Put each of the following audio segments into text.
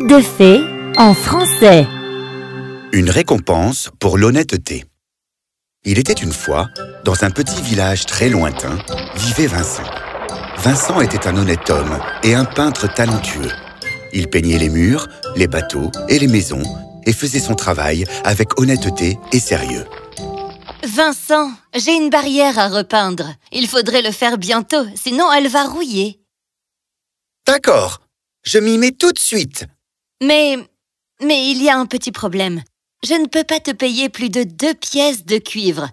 Conte de fées en français. Une récompense pour l'honnêteté. Il était une fois, dans un petit village très lointain, vivait Vincent. Vincent était un honnête homme et un peintre talentueux. Il peignait les murs, les bateaux et les maisons et faisait son travail avec honnêteté et sérieux. Vincent, j'ai une barrière à repeindre. Il faudrait le faire bientôt, sinon elle va rouiller. D'accord, je m'y mets tout de suite. Mais... mais il y a un petit problème. Je ne peux pas te payer plus de deux pièces de cuivre.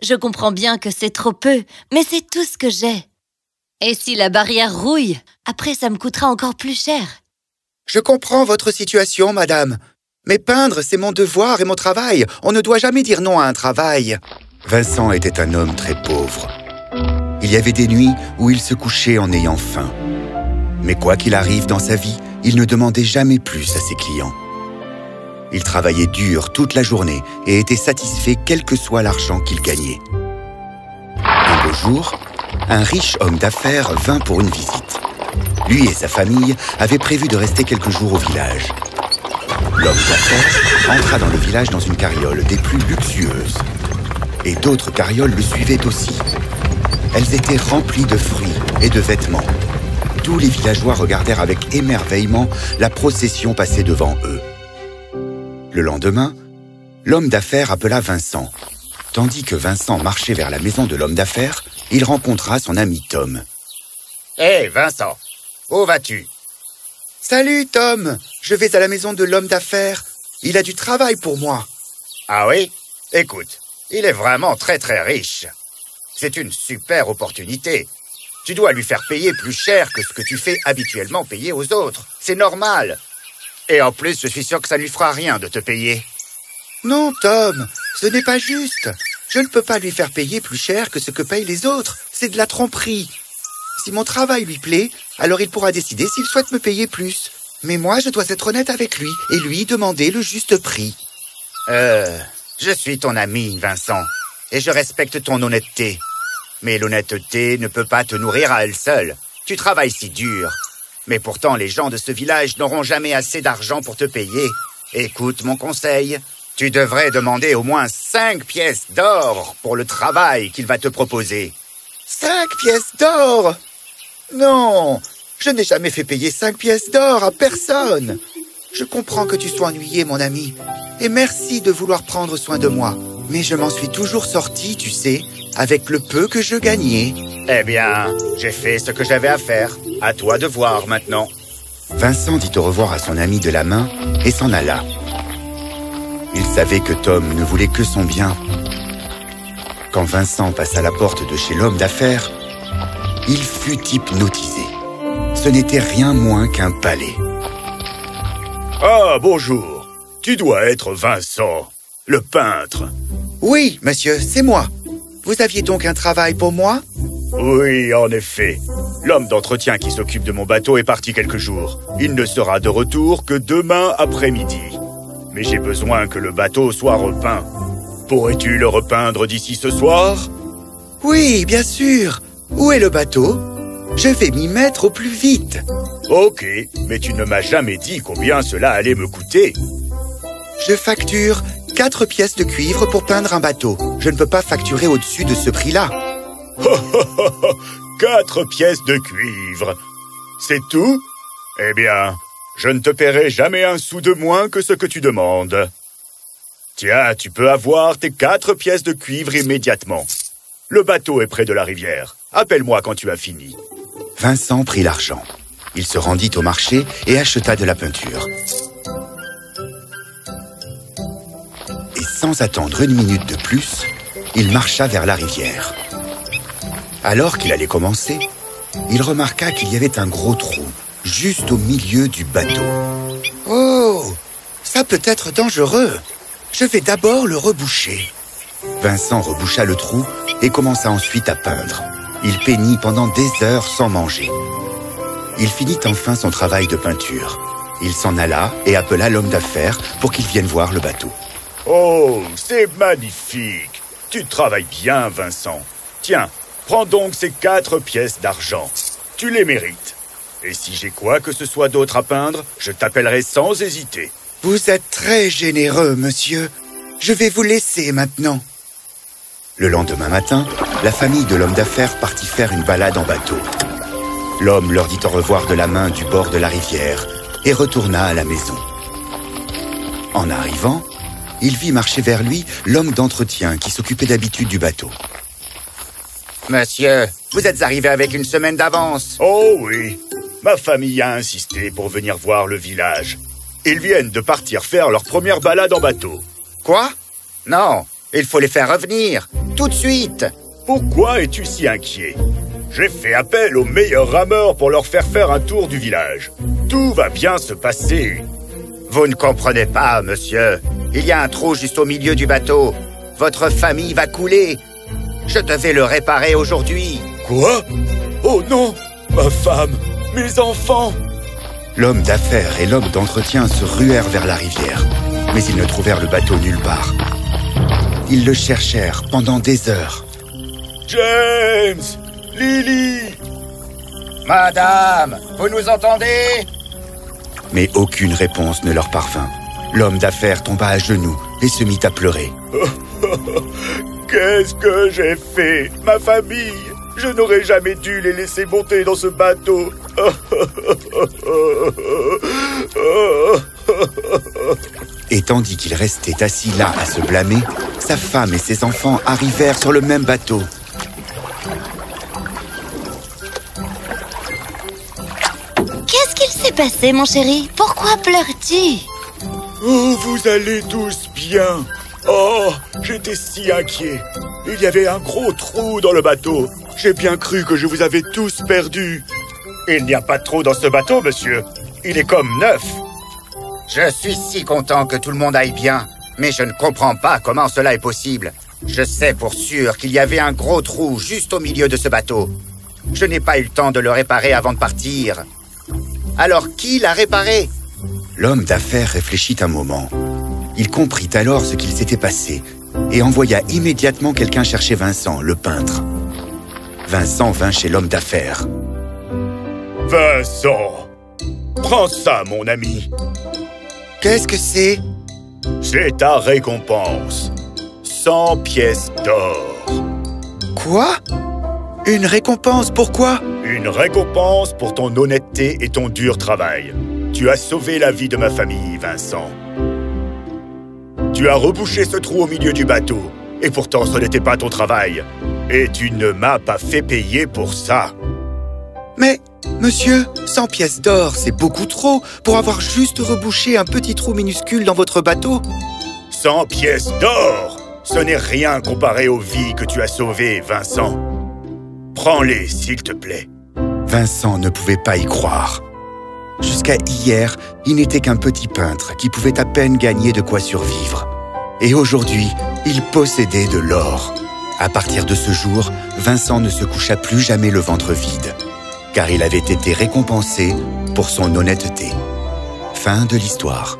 Je comprends bien que c'est trop peu, mais c'est tout ce que j'ai. Et si la barrière rouille, après ça me coûtera encore plus cher. Je comprends votre situation, madame. Mais peindre, c'est mon devoir et mon travail. On ne doit jamais dire non à un travail. Vincent était un homme très pauvre. Il y avait des nuits où il se couchait en ayant faim. Mais quoi qu'il arrive dans sa vie, il ne demandait jamais plus à ses clients. Il travaillait dur toute la journée et était satisfait quel que soit l'argent qu'il gagnait. Un beau jour, un riche homme d'affaires vint pour une visite. Lui et sa famille avaient prévu de rester quelques jours au village. L'homme d'affaires entra dans le village dans une carriole des plus luxueuses. Et d'autres carrioles le suivaient aussi. Elles étaient remplies de fruits et de vêtements. Tous les villageois regardèrent avec émerveillement la procession passer devant eux. Le lendemain, l'homme d'affaires appela Vincent. Tandis que Vincent marchait vers la maison de l'homme d'affaires, il rencontra son ami Tom. Hé, Vincent, où vas-tu? Salut Tom, je vais à la maison de l'homme d'affaires. Il a du travail pour moi. Ah oui? Écoute, il est vraiment très très riche. C'est une super opportunité. Tu dois lui faire payer plus cher que ce que tu fais habituellement payer aux autres. C'est normal. Et en plus, je suis sûr que ça ne lui fera rien de te payer. Non, Tom, ce n'est pas juste. Je ne peux pas lui faire payer plus cher que ce que payent les autres. C'est de la tromperie. Si mon travail lui plaît, alors il pourra décider s'il souhaite me payer plus. Mais moi, je dois être honnête avec lui et lui demander le juste prix. Euh, je suis ton ami, Vincent, et je respecte ton honnêteté. Mais l'honnêteté ne peut pas te nourrir à elle seule. Tu travailles si dur. Mais pourtant, les gens de ce village n'auront jamais assez d'argent pour te payer. Écoute mon conseil. Tu devrais demander au moins cinq pièces d'or pour le travail qu'il va te proposer. Cinq pièces d'or? Non Je n'ai jamais fait payer cinq pièces d'or à personne. Je comprends que tu sois ennuyé, mon ami. Et merci de vouloir prendre soin de moi. Mais je m'en suis toujours sorti, tu sais, avec le peu que je gagnais. Eh bien, j'ai fait ce que j'avais à faire. À toi de voir maintenant. Vincent dit au revoir à son ami de la main et s'en alla. Il savait que Tom ne voulait que son bien. Quand Vincent passa la porte de chez l'homme d'affaires, il fut hypnotisé. Ce n'était rien moins qu'un palais. Ah, bonjour. Tu dois être Vincent, le peintre. Oui, monsieur, c'est moi. Vous aviez donc un travail pour moi? Oui, en effet. L'homme d'entretien qui s'occupe de mon bateau est parti quelques jours. Il ne sera de retour que demain après-midi. Mais j'ai besoin que le bateau soit repeint. Pourrais-tu le repeindre d'ici ce soir? Oui, bien sûr. Où est le bateau? Je vais m'y mettre au plus vite. Ok, mais tu ne m'as jamais dit combien cela allait me coûter. Je facture quatre pièces de cuivre pour peindre un bateau. Je ne peux pas facturer au-dessus de ce prix-là. Quatre pièces de cuivre. C'est tout? Eh bien, je ne te paierai jamais un sou de moins que ce que tu demandes. Tiens, tu peux avoir tes quatre pièces de cuivre immédiatement. Le bateau est près de la rivière. Appelle-moi quand tu as fini. Vincent prit l'argent. Il se rendit au marché et acheta de la peinture. Sans attendre une minute de plus, il marcha vers la rivière. Alors qu'il allait commencer, il remarqua qu'il y avait un gros trou juste au milieu du bateau. Oh, ça peut être dangereux. Je vais d'abord le reboucher. Vincent reboucha le trou et commença ensuite à peindre. Il peignit pendant des heures sans manger. Il finit enfin son travail de peinture. Il s'en alla et appela l'homme d'affaires pour qu'il vienne voir le bateau. Oh, c'est magnifique. Tu travailles bien, Vincent. Tiens, prends donc ces quatre pièces d'argent. Tu les mérites. Et si j'ai quoi que ce soit d'autre à peindre, je t'appellerai sans hésiter. Vous êtes très généreux, monsieur. Je vais vous laisser maintenant. Le lendemain matin, la famille de l'homme d'affaires partit faire une balade en bateau. L'homme leur dit au revoir de la main du bord de la rivière et retourna à la maison. En arrivant, il vit marcher vers lui l'homme d'entretien qui s'occupait d'habitude du bateau. Monsieur, vous êtes arrivé avec une semaine d'avance. Oh oui, ma famille a insisté pour venir voir le village. Ils viennent de partir faire leur première balade en bateau. Quoi? Non, il faut les faire revenir, tout de suite. Pourquoi es-tu si inquiet? J'ai fait appel aux meilleurs rameurs pour leur faire faire un tour du village. Tout va bien se passer. Vous ne comprenez pas, monsieur. Il y a un trou juste au milieu du bateau. Votre famille va couler. Je devais le réparer aujourd'hui. Quoi? Oh non Ma femme Mes enfants L'homme d'affaires et l'homme d'entretien se ruèrent vers la rivière, mais ils ne trouvèrent le bateau nulle part. Ils le cherchèrent pendant des heures. James Lily Madame, vous nous entendez? Mais aucune réponse ne leur parvint. L'homme d'affaires tomba à genoux et se mit à pleurer. Qu'est-ce que j'ai fait? Ma famille Je n'aurais jamais dû les laisser monter dans ce bateau. Et tandis qu'il restait assis là à se blâmer, sa femme et ses enfants arrivèrent sur le même bateau. Qu'est-ce qu'il s'est passé, mon chéri? Pourquoi pleures-tu? Oh, vous allez tous bien Oh, j'étais si inquiet. Il y avait un gros trou dans le bateau. J'ai bien cru que je vous avais tous perdus. Il n'y a pas de trou dans ce bateau, monsieur. Il est comme neuf. Je suis si content que tout le monde aille bien, mais je ne comprends pas comment cela est possible. Je sais pour sûr qu'il y avait un gros trou juste au milieu de ce bateau. Je n'ai pas eu le temps de le réparer avant de partir. Alors qui l'a réparé? L'homme d'affaires réfléchit un moment. Il comprit alors ce qu'il s'était passé et envoya immédiatement quelqu'un chercher Vincent, le peintre. Vincent vint chez l'homme d'affaires. Vincent Prends ça, mon ami. Qu'est-ce que c'est? C'est ta récompense. 100 pièces d'or. Quoi? Une récompense, pourquoi Une récompense pour ton honnêteté et ton dur travail. Tu as sauvé la vie de ma famille, Vincent. Tu as rebouché ce trou au milieu du bateau. Et pourtant, ce n'était pas ton travail. Et tu ne m'as pas fait payer pour ça. Mais, monsieur, 100 pièces d'or, c'est beaucoup trop pour avoir juste rebouché un petit trou minuscule dans votre bateau. 100 pièces d'or Ce n'est rien comparé aux vies que tu as sauvées, Vincent. Prends-les, s'il te plaît. Vincent ne pouvait pas y croire. Jusqu'à hier, il n'était qu'un petit peintre qui pouvait à peine gagner de quoi survivre. Et aujourd'hui, il possédait de l'or. À partir de ce jour, Vincent ne se coucha plus jamais le ventre vide, car il avait été récompensé pour son honnêteté. Fin de l'histoire.